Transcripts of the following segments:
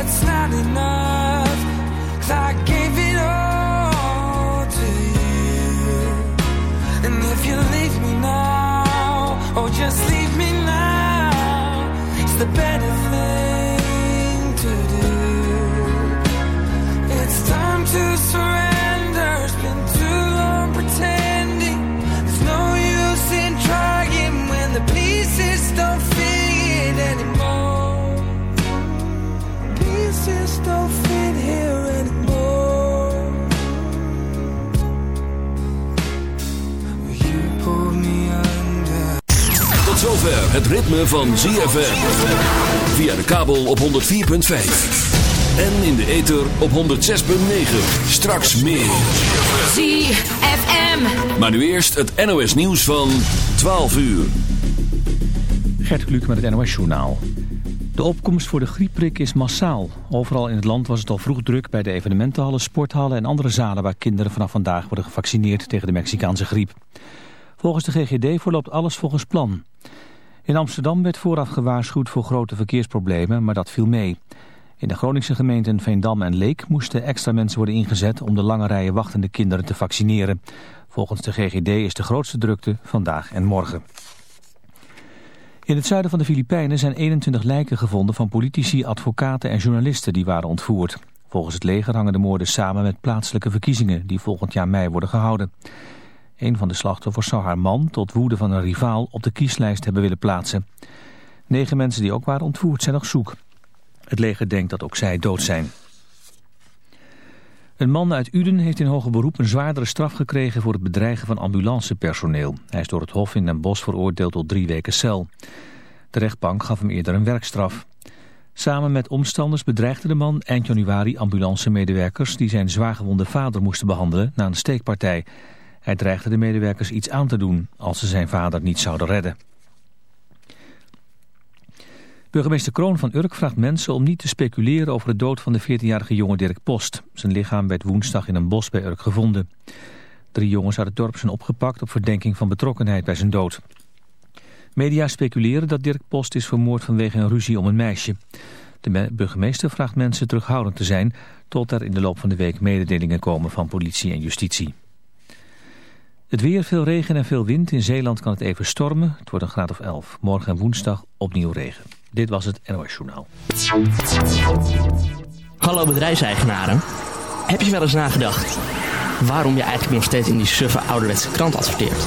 it's not enough. I gave it all to you. And if you leave me now, or just leave me now, it's the better Tot zover het ritme van ZFM. Via de kabel op 104.5. En in de ether op 106.9. Straks meer. ZFM. Maar nu eerst het NOS nieuws van 12 uur. Gert Kluk met het NOS Journaal. De opkomst voor de griepprik is massaal. Overal in het land was het al vroeg druk bij de evenementenhallen, sporthallen en andere zalen waar kinderen vanaf vandaag worden gevaccineerd tegen de Mexicaanse griep. Volgens de GGD verloopt alles volgens plan. In Amsterdam werd vooraf gewaarschuwd voor grote verkeersproblemen, maar dat viel mee. In de Groningse gemeenten Veendam en Leek moesten extra mensen worden ingezet om de lange rijen wachtende kinderen te vaccineren. Volgens de GGD is de grootste drukte vandaag en morgen. In het zuiden van de Filipijnen zijn 21 lijken gevonden van politici, advocaten en journalisten die waren ontvoerd. Volgens het leger hangen de moorden samen met plaatselijke verkiezingen die volgend jaar mei worden gehouden. Een van de slachtoffers zou haar man tot woede van een rivaal op de kieslijst hebben willen plaatsen. Negen mensen die ook waren ontvoerd zijn nog zoek. Het leger denkt dat ook zij dood zijn. Een man uit Uden heeft in hoger beroep een zwaardere straf gekregen voor het bedreigen van ambulancepersoneel. Hij is door het Hof in Den Bosch veroordeeld tot drie weken cel. De rechtbank gaf hem eerder een werkstraf. Samen met omstanders bedreigde de man eind januari ambulancemedewerkers die zijn zwaargewonde vader moesten behandelen na een steekpartij. Hij dreigde de medewerkers iets aan te doen als ze zijn vader niet zouden redden. Burgemeester Kroon van Urk vraagt mensen om niet te speculeren over de dood van de 14-jarige jongen Dirk Post. Zijn lichaam werd woensdag in een bos bij Urk gevonden. Drie jongens uit het dorp zijn opgepakt op verdenking van betrokkenheid bij zijn dood. Media speculeren dat Dirk Post is vermoord vanwege een ruzie om een meisje. De burgemeester vraagt mensen terughoudend te zijn... tot er in de loop van de week mededelingen komen van politie en justitie. Het weer, veel regen en veel wind. In Zeeland kan het even stormen. Het wordt een graad of 11. Morgen en woensdag opnieuw regen. Dit was het NOS Journaal. Hallo bedrijfseigenaren. Heb je wel eens nagedacht waarom je eigenlijk nog steeds in die suffe ouderwetse krant adverteert?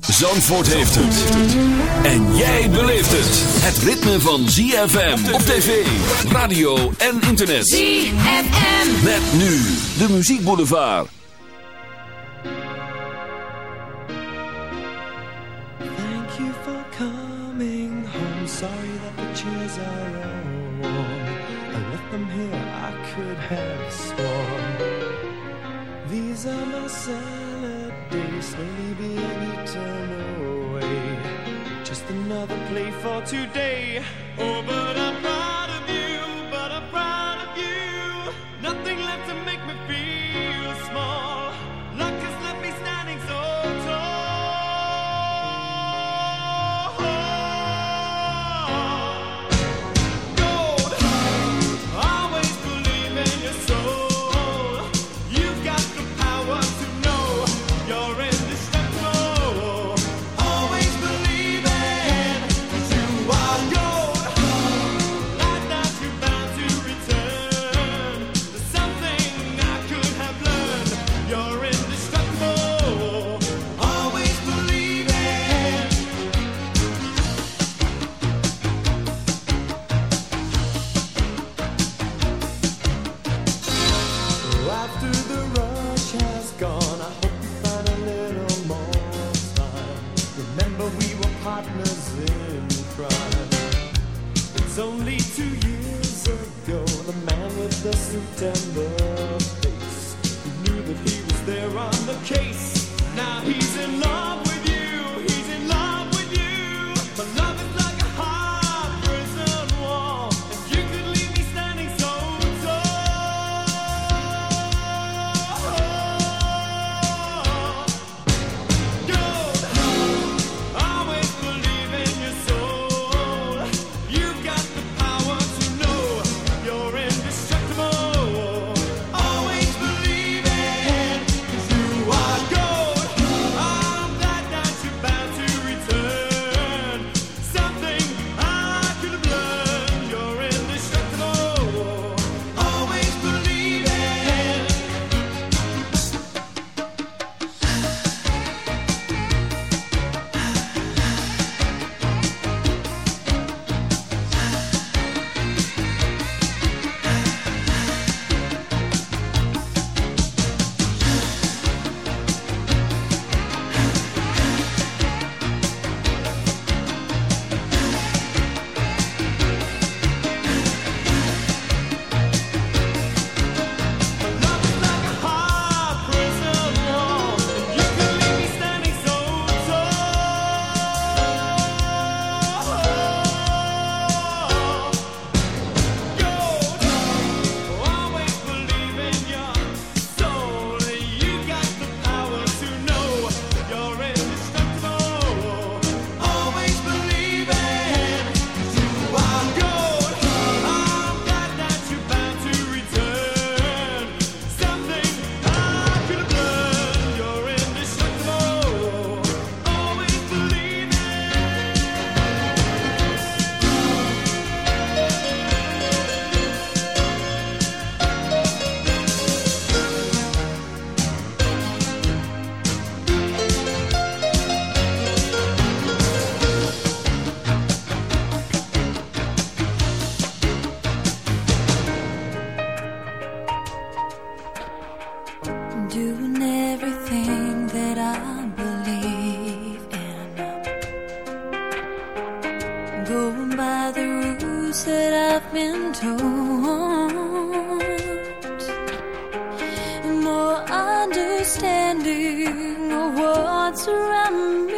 Zandvoort heeft het. En jij beleeft het. Het ritme van ZFM op tv, radio en internet. ZFM. Met nu de muziekboulevard. Thank you for coming home. Sorry that the chairs are all warm. I left them here, I could have sworn. These are my salad days, slowly being eaten away. Just another play for today. Oh, but I'm understanding of what's around me.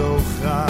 Zo graag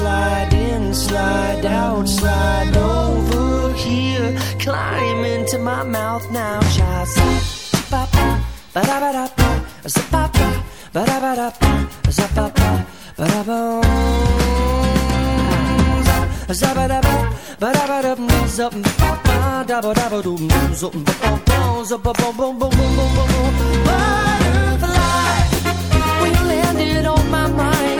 slide in, slide out, slide over here. Climb into my mouth now, child. Ba ba da ba da ba, ba ba da ba da ba, ba ba ba da ba. Da ba, ba da ba da ba, zap da ba da ba do, zap ba ba ba, zap ba ba ba. Butterfly, when you landed on my mind.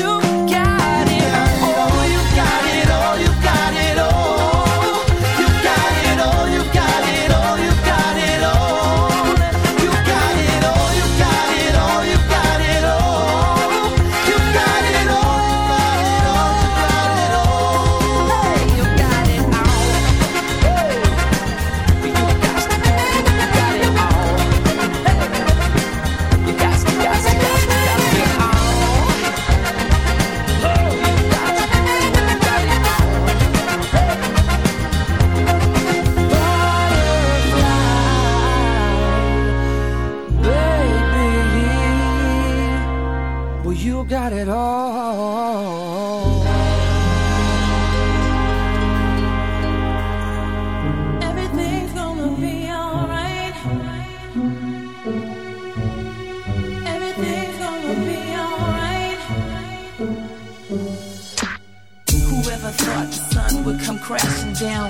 You got it all. Everything's gonna be alright. Everything's gonna be alright. Thought the sun would come crashing down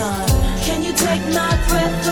sun. Can you take my breath